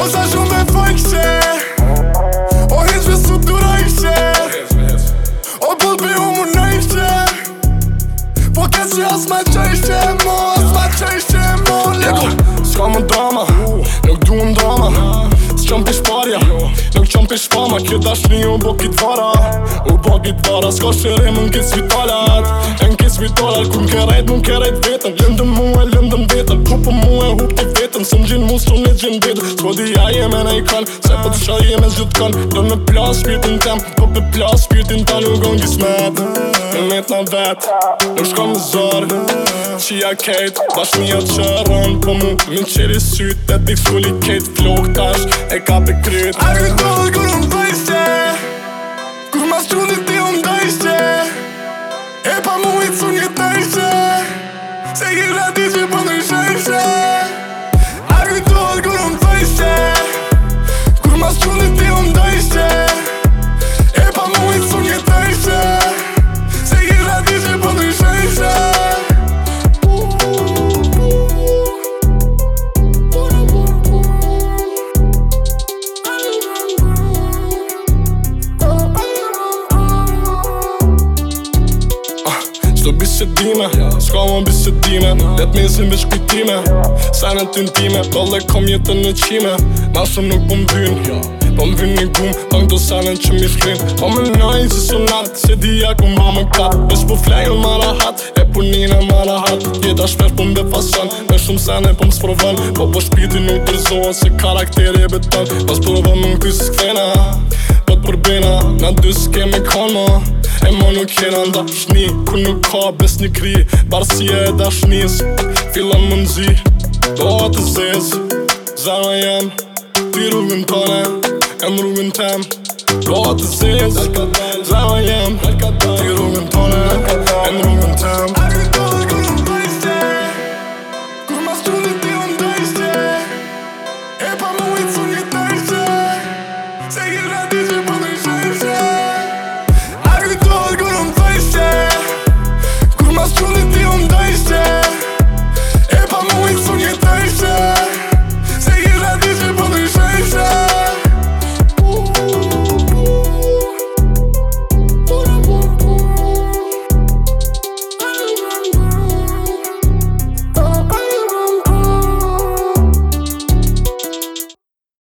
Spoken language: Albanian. O sa shume për i O hitë me sudur e O bulbi u mune i kështje Po kështje o s'ma që i kështje mo O s'ma që i kështje mo S'ka më ndrama Nuk du më ndrama S'qampi shparja Nuk qampi shpama Qe dashni o bëgjit vara O bëgjit vara S'ka shere më n'kes vitale E n'kes vitale Kën kërrejt më kërrejt vetën Lëmdën mu e lëmdën vetën Pupën mu e hupe vetën Sëm gjin gjim bidë Sko po di ja jem e ne i kon Se po të shoj jem e zhjut kon Do me plas shpirtin tem Po pe plas shpirtin ta nuk on gjis med Me me vet Nuk shko më zor Qia kejt Dash një qërën Po mu min qiri syt E tik suli kejt Flok tash E ka pe kryt A kujt do dhe kur më bëjse Kur ma struni ti më E pa mu i cun një tëjse Se gjerati që po në bisedime Ska më bisedime Det me si mbesh kujtime Sa në të ndime Dole kom jetën në qime Ma shumë nuk po vyn Po vyn një gum pak do sa në që mi shkrim Po më nëjnë si së nartë Se di ja ku ma më kap Vesh po flejnë më rahat E punin e më rahat Gjeta shper po mbe fasan Me shumë sa e po më sprovan Po po shpiti nuk të rizohen Se karakter e beton Po sprovan më në kësë skvena Po të përbena Na dy s'ke kon më E ma nuk jena nda pëshni Ku nuk ka bes një kri Barësia e dashnis Filan më nëzi Do atë zez Zara jem Ti rrugën tëne E më rrugën tem Do atë zez Zara jem Zara jem